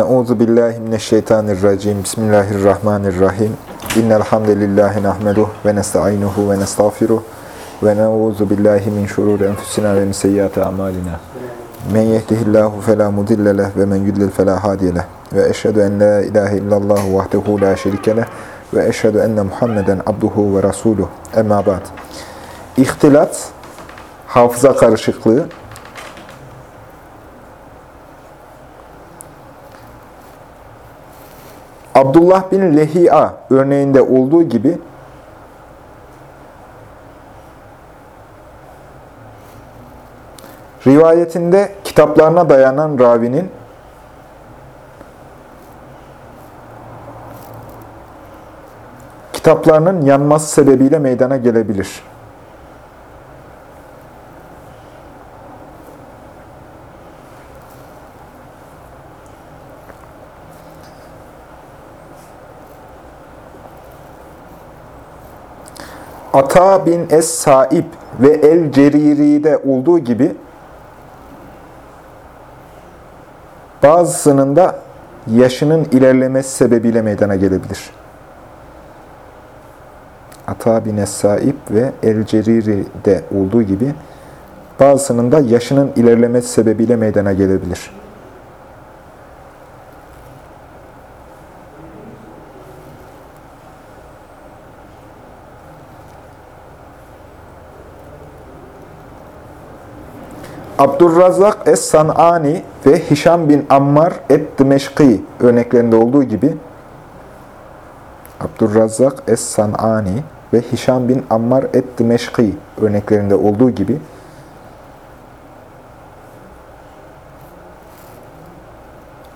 Euzu billahi mineşşeytanirracim. Bismillahirrahmanirrahim. İnnel hamdelellahi nahmeduhu ve nestainuhu ve nestağfiruh ve na'uzu billahi min şururi enfusina ve min seyyiati amalina. Men yehdihillahu fela mudille leh ve men yudlil fela hadiye leh. Ve eşhedü en la ilahe illallah vahdehu la şerike leh ve eşhedü enne Muhammeden abduhu ve resuluh. Emma ba'd. İhtilat, hafıza karışıklığı, Abdullah bin Lehi'a örneğinde olduğu gibi rivayetinde kitaplarına dayanan ravinin kitaplarının yanması sebebiyle meydana gelebilir. Ata bin Es-Saib ve El-Ceriri'de olduğu gibi bazısının da yaşının ilerlemesi sebebiyle meydana gelebilir. Ata bin Es-Saib ve El-Ceriri'de olduğu gibi bazısının da yaşının ilerlemesi sebebiyle meydana gelebilir. Abdurrazzak Es-San'ani ve Hişam bin Ammar Et-Dimeşki örneklerinde olduğu gibi Abdurrazzak Es-San'ani ve Hişam bin Ammar Et-Dimeşki örneklerinde olduğu gibi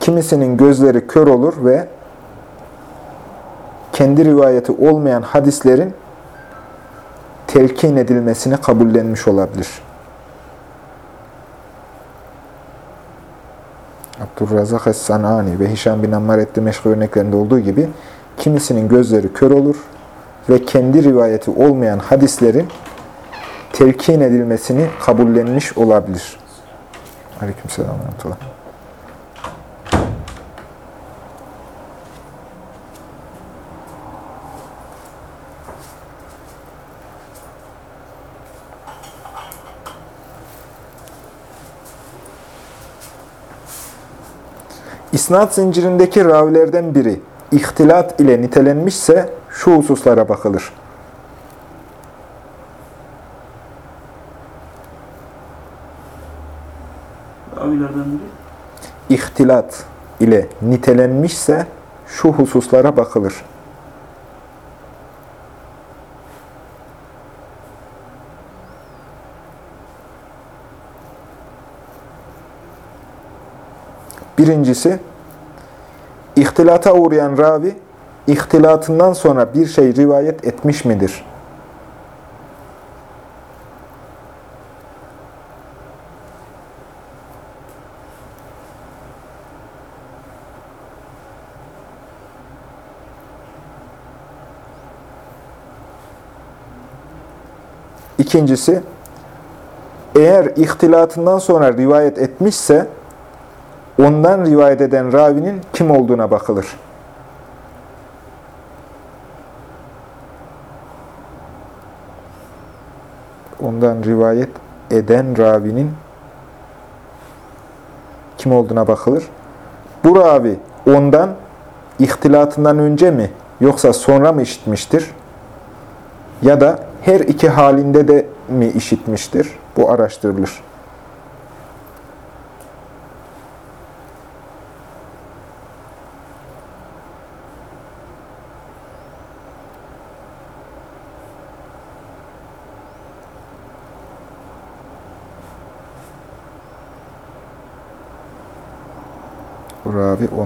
kimisinin gözleri kör olur ve kendi rivayeti olmayan hadislerin telkin edilmesini kabullenmiş olabilir. Abdurrazak Es-Sanani ve Hişam bin Ammar etli meşhur örneklerinde olduğu gibi kimisinin gözleri kör olur ve kendi rivayeti olmayan hadislerin telkin edilmesini kabullenmiş olabilir. Aleykümselam. İsnat zincirindeki ravilerden biri ihtilat ile nitelenmişse şu hususlara bakılır. Ravilerden biri. İhtilat ile nitelenmişse şu hususlara bakılır. Birincisi, ihtilata uğrayan ravi, ihtilatından sonra bir şey rivayet etmiş midir? İkincisi, eğer ihtilatından sonra rivayet etmişse, ondan rivayet eden ravinin kim olduğuna bakılır. Ondan rivayet eden ravinin kim olduğuna bakılır. Bu ravi ondan ihtilatından önce mi yoksa sonra mı işitmiştir? Ya da her iki halinde de mi işitmiştir? Bu araştırılır.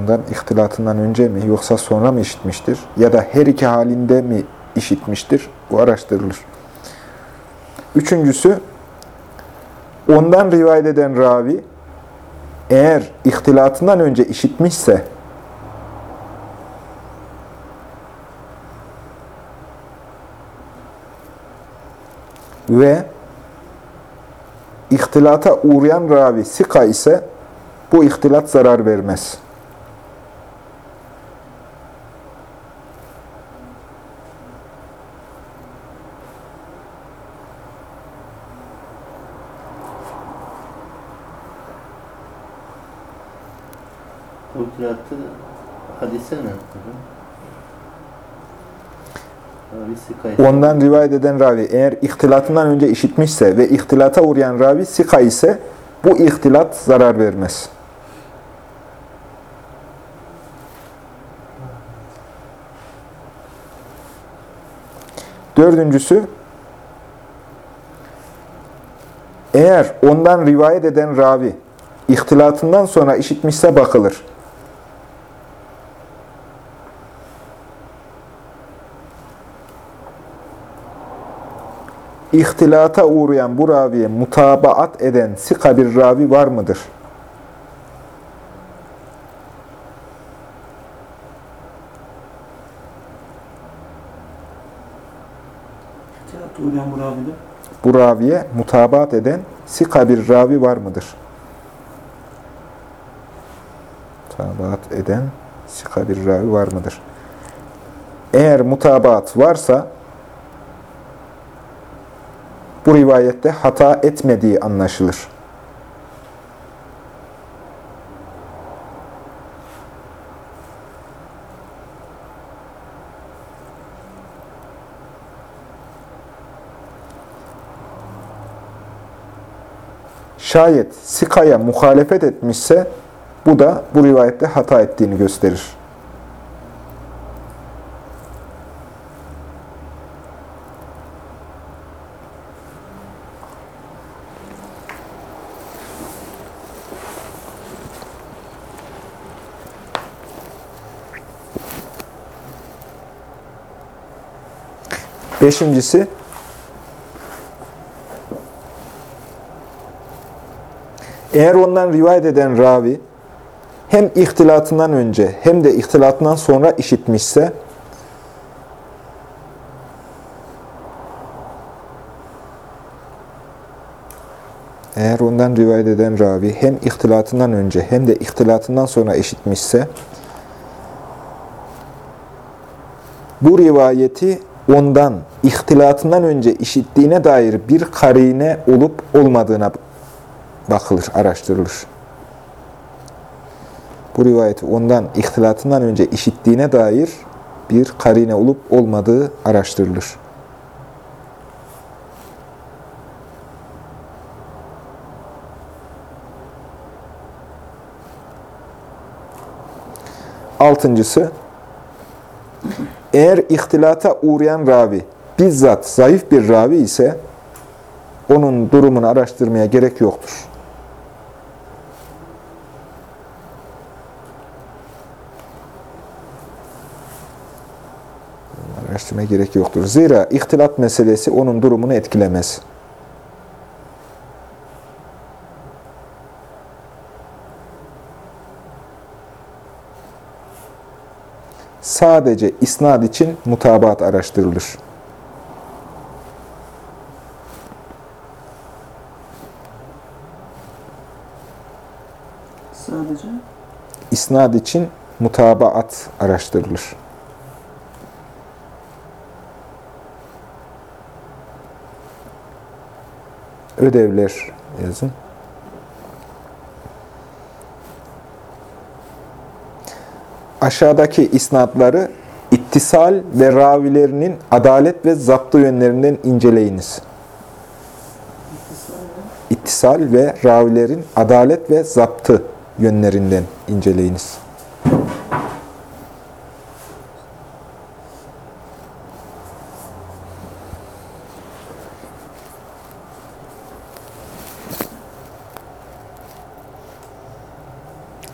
Ravi ondan ihtilatından önce mi yoksa sonra mı işitmiştir? Ya da her iki halinde mi işitmiştir? Bu araştırılır. Üçüncüsü, ondan rivayet eden ravi eğer ihtilatından önce işitmişse ve ihtilata uğrayan ravi sika ise bu ihtilat zarar vermez. Ondan rivayet eden ravi eğer ihtilatından önce işitmişse ve ihtilata uğrayan ravi sika ise bu ihtilat zarar vermez. Dördüncüsü, eğer ondan rivayet eden ravi ihtilatından sonra işitmişse bakılır. İhtilata uğrayan bu raviye mutabaat eden sika bir ravi var mıdır? Uğrayan bu raviye mutabaat eden sika bir ravi var mıdır? Mutabaat eden sika bir ravi var mıdır? Eğer mutabaat varsa bu rivayette hata etmediği anlaşılır. Şayet sikaya muhalefet etmişse bu da bu rivayette hata ettiğini gösterir. Beşincisi, eğer ondan rivayet eden ravi hem ihtilatından önce hem de ihtilatından sonra işitmişse, eğer ondan rivayet eden ravi hem ihtilatından önce hem de ihtilatından sonra işitmişse, bu rivayeti ondan ihtilatından önce işittiğine dair bir karine olup olmadığına bakılır, araştırılır. Bu rivayeti ondan ihtilatından önce işittiğine dair bir karine olup olmadığı araştırılır. Altıncısı, eğer ihtilata uğrayan ravi bizzat zayıf bir ravi ise onun durumunu araştırmaya gerek yoktur. Araştırmaya gerek yoktur. Zira ihtilat meselesi onun durumunu etkilemez. Sadece isnad için mutabaat araştırılır. Sadece İsnad için mutabaat araştırılır. Ödevler yazın. Aşağıdaki isnadları ittisal ve ravilerinin adalet ve zaptı yönlerinden inceleyiniz. İttisal ve ravilerin adalet ve zaptı yönlerinden inceleyiniz.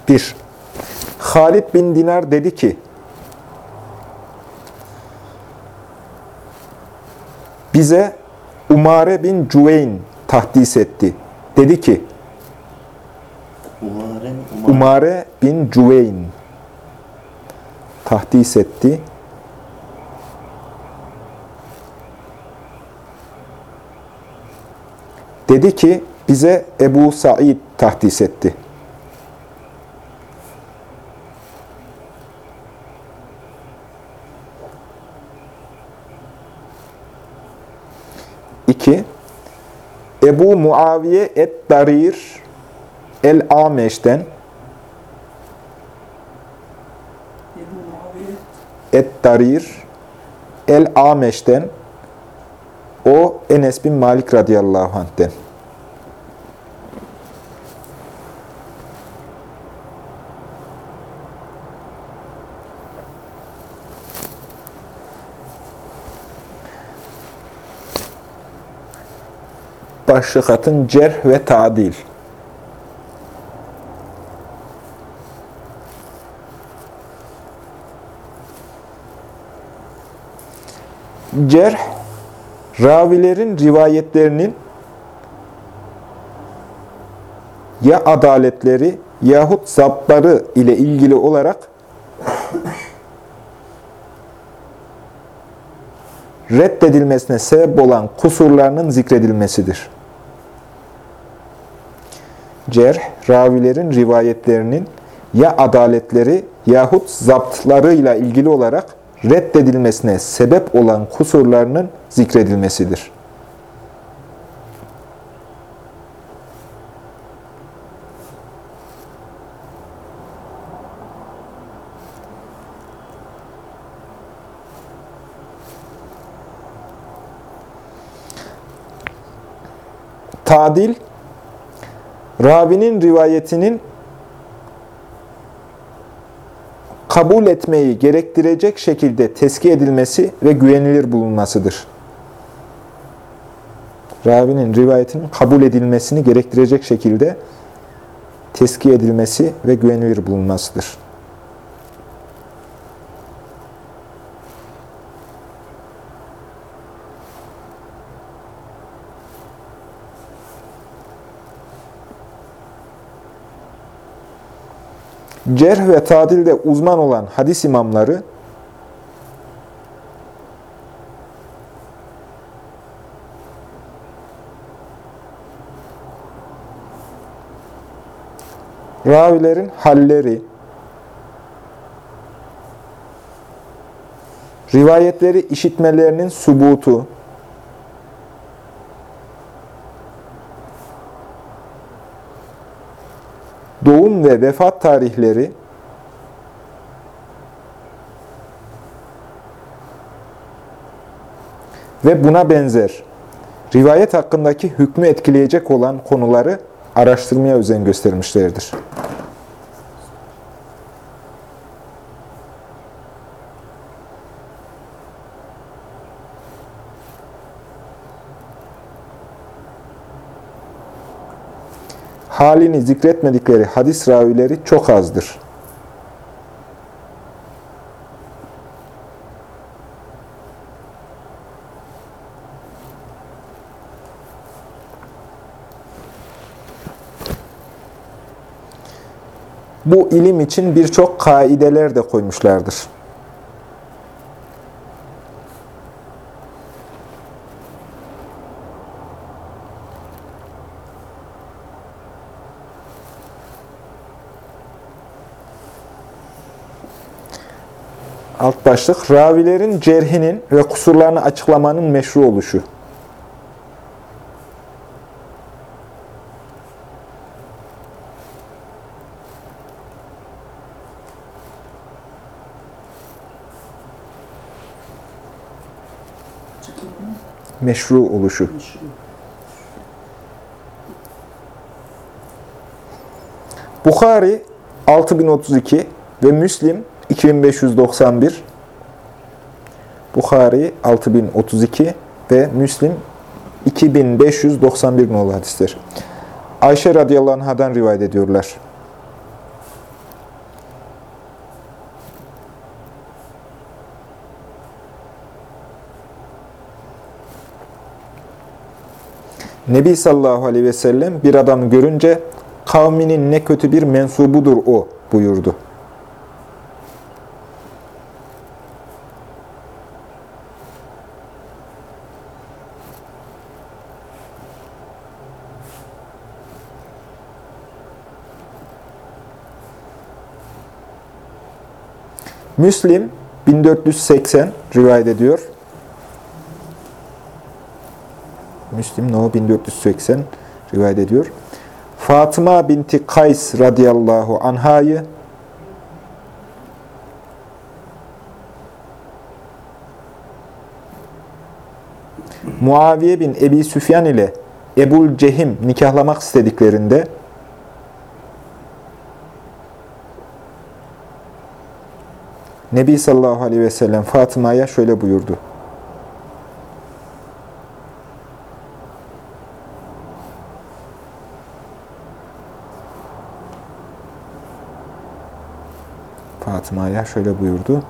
Bir, Halid bin Dinar dedi ki, bize Umare bin Cüveyn tahdis etti. Dedi ki, Umaren, umar, Umare bin Cüveyn tahdis etti. Dedi ki, bize Ebu Said tahdis etti. İki, Ebu Muaviye et-Darir el-Ameş'ten Et-Darir El-Ameş'ten o Enes bin Malik radıyallahu anh'ten. Başlık atın cerh ve tadil. Cerh, ravilerin rivayetlerinin ya adaletleri yahut zaptları ile ilgili olarak reddedilmesine sebep olan kusurlarının zikredilmesidir. Cerh, ravilerin rivayetlerinin ya adaletleri yahut zaptlarıyla ilgili olarak reddedilmesine sebep olan kusurlarının zikredilmesidir. Tadil, ravinin rivayetinin kabul etmeyi gerektirecek şekilde teski edilmesi ve güvenilir bulunmasıdır. Ravinin rivayetinin kabul edilmesini gerektirecek şekilde teski edilmesi ve güvenilir bulunmasıdır. Cerh ve tadilde uzman olan hadis imamları ravilerin halleri, rivayetleri işitmelerinin subutu, ve vefat tarihleri, ve buna benzer rivayet hakkındaki hükmü etkileyecek olan konuları araştırmaya özen göstermişlerdir. Halini zikretmedikleri hadis ravileri çok azdır. Bu ilim için birçok kaideler de koymuşlardır. Alt başlık, ravilerin cerhinin ve kusurlarını açıklamanın meşru oluşu. Meşru oluşu. Bukhari 6032 ve Müslim 2591. Bukhari 6032 ve Müslim 2591 nolu hadisler. Ayşe radıyallahu anhadan rivayet ediyorlar. Nebi sallallahu aleyhi ve sellem bir adamı görünce kavminin ne kötü bir mensubudur o buyurdu. Müslim 1480 rivayet ediyor. Müslim no 1480 rivayet ediyor. Fatıma binti Kays radıyallahu anhayı Muaviye bin Ebi Süfyan ile Ebul Cehim nikahlamak istediklerinde Nebi sallallahu aleyhi ve sellem Fatıma'ya şöyle buyurdu. Fatıma'ya şöyle buyurdu.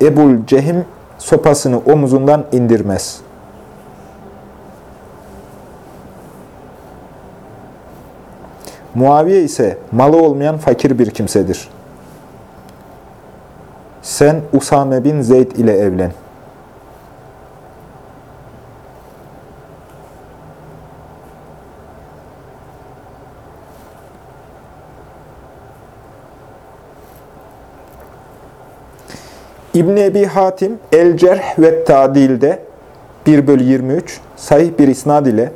Ebul Cehim sopasını omuzundan indirmez. Muaviye ise malı olmayan fakir bir kimsedir. Sen Usame bin Zeyd ile evlen. İbn Ebi Hatim El Cerh ve Tadil'de 1 bölü 23 sahih bir isnad ile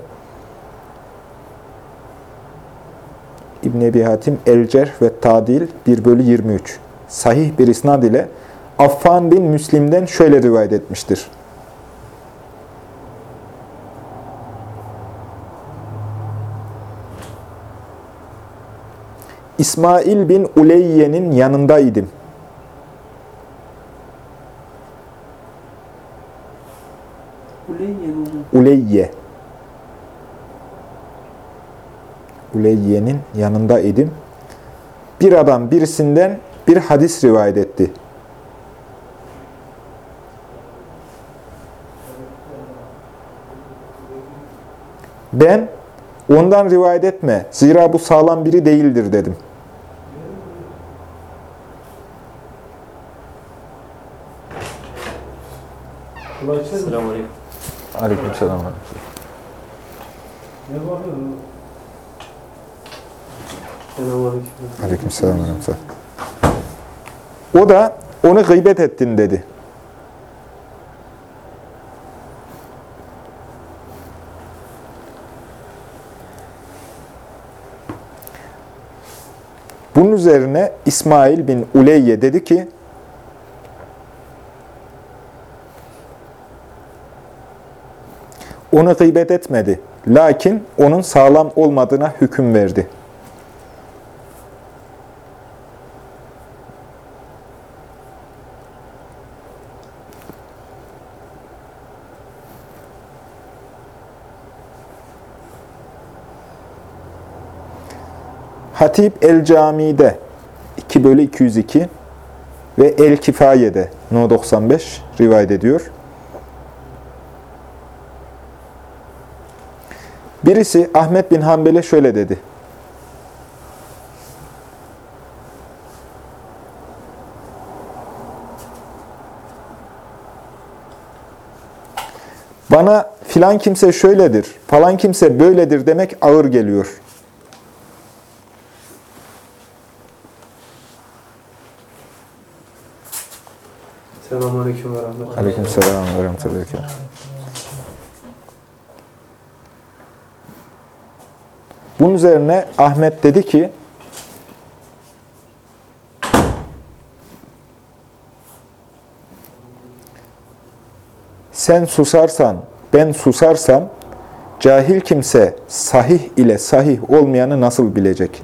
İbn Ebi Hatim El Cerh ve Tadil 1 bölü 23 sahih bir isnad ile Affan bin Müslim'den şöyle rivayet etmiştir. İsmail bin Uleyye'nin yanındaydım. Uleyye. Uleyye'nin yanında idim. Bir adam birisinden bir hadis rivayet etti. Ben ondan rivayet etme. Zira bu sağlam biri değildir dedim. Selamünaleyküm. Aleykümselam. Selamünaleyküm. Aleykümselam. O da onu gıybet ettin dedi. Bunun üzerine İsmail bin Uleyye dedi ki, onu gıybet etmedi. Lakin onun sağlam olmadığına hüküm verdi. Hatip el-Cami'de 2 bölü 202 ve El-Kifaye'de No 95 rivayet ediyor. Birisi Ahmet bin Hanbel'e şöyle dedi. Bana filan kimse şöyledir, falan kimse böyledir demek ağır geliyor. Selamünaleyküm ve rahmetullah. Ve rahmetullahi ve berekatuhu. Bunun üzerine Ahmet dedi ki, sen susarsan, ben susarsam, cahil kimse sahih ile sahih olmayanı nasıl bilecek?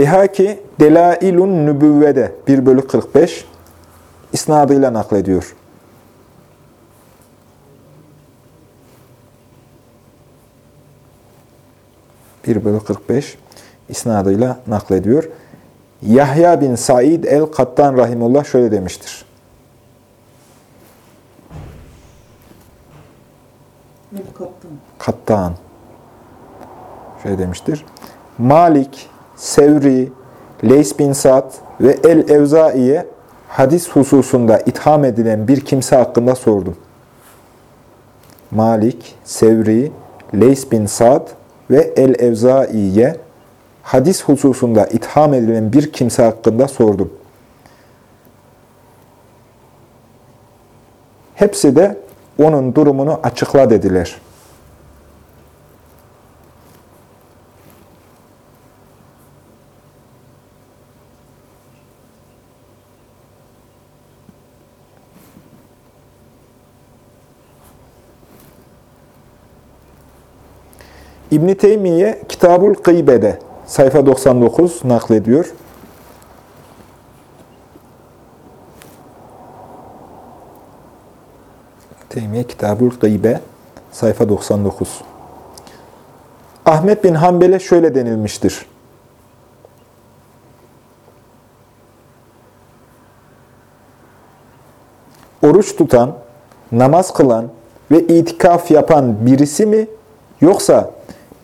Beyhaki Delailun Nübüvve'de 1 bölü 45 isnadıyla naklediyor. Bir bölü 45 isnadıyla naklediyor. Yahya bin Said el-Kattan Rahimullah şöyle demiştir. El kaptan. Kattan şöyle demiştir. Malik, Sevri, Leys bin Sa'd ve El-Evzai'ye hadis hususunda itham edilen bir kimse hakkında sordum. Malik, Sevri, Leys bin Sa'd ve El-Evzai'ye hadis hususunda itham edilen bir kimse hakkında sordum. Hepsi de onun durumunu açıkla dediler. İbn Teymiye Kitabul Gıybe'de sayfa 99 naklediyor. Teymiye Kitabul Gıybe sayfa 99. Ahmet bin Hanbel'e şöyle denilmiştir. Oruç tutan, namaz kılan ve itikaf yapan birisi mi yoksa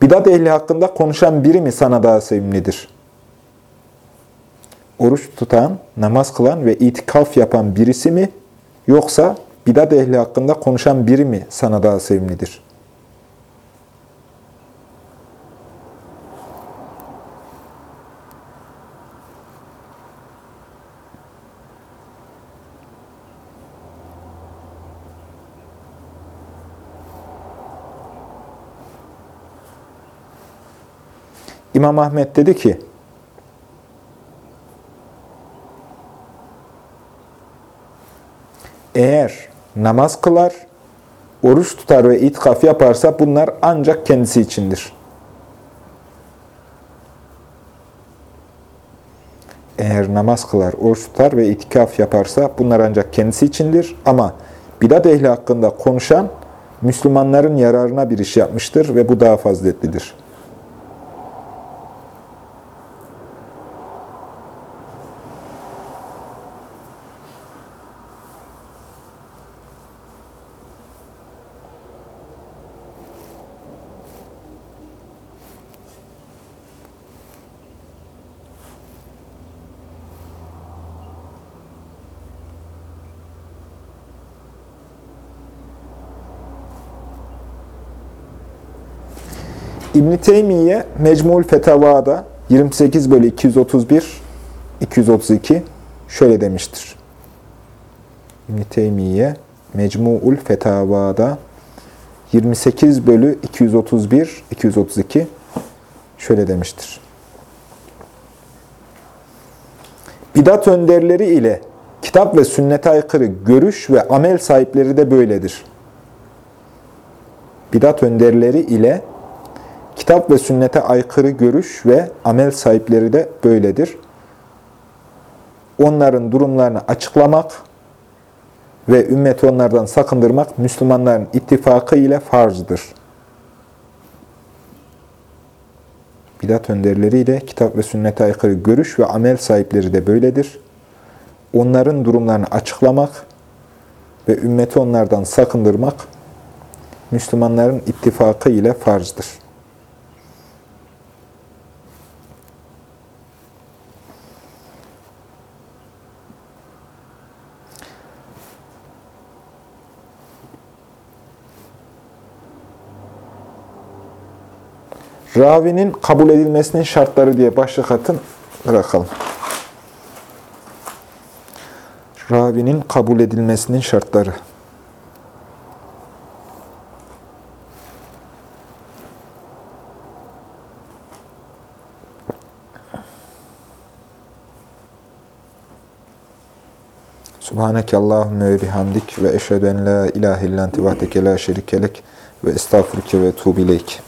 bidat ehli hakkında konuşan biri mi sana daha sevimlidir? Oruç tutan, namaz kılan ve itikaf yapan birisi mi yoksa bidat ehli hakkında konuşan biri mi sana daha sevimlidir? İmam Ahmet dedi ki, eğer namaz kılar, oruç tutar ve itikaf yaparsa bunlar ancak kendisi içindir. Eğer namaz kılar, oruç tutar ve itikaf yaparsa bunlar ancak kendisi içindir. Ama bidat ehli hakkında konuşan Müslümanların yararına bir iş yapmıştır ve bu daha faziletlidir. İbn-i Teymiye Mecmul Fetavada 28 bölü 231 232 şöyle demiştir. İbn-i Teymiye Mecmu'ul Fetavada 28 bölü 231 232 şöyle demiştir. Bidat önderleri ile kitap ve sünnete aykırı görüş ve amel sahipleri de böyledir. Bidat önderleri ile kitap ve sünnete aykırı görüş ve amel sahipleri de böyledir. Onların durumlarını açıklamak ve ümmeti onlardan sakındırmak Müslümanların ittifakı ile farzdır. Bidat önderleriyle kitap ve sünnete aykırı görüş ve amel sahipleri de böyledir. Onların durumlarını açıklamak ve ümmeti onlardan sakındırmak Müslümanların ittifakı ile farzdır. Ravinin kabul edilmesinin şartları diye başlık atın, bırakalım. Ravinin kabul edilmesinin şartları. Subhaneke Allahümme ve bihamdik ve eşhedü en la ilahe illanti vahdeke la şerikelek ve estağfurke ve tuğbileyk.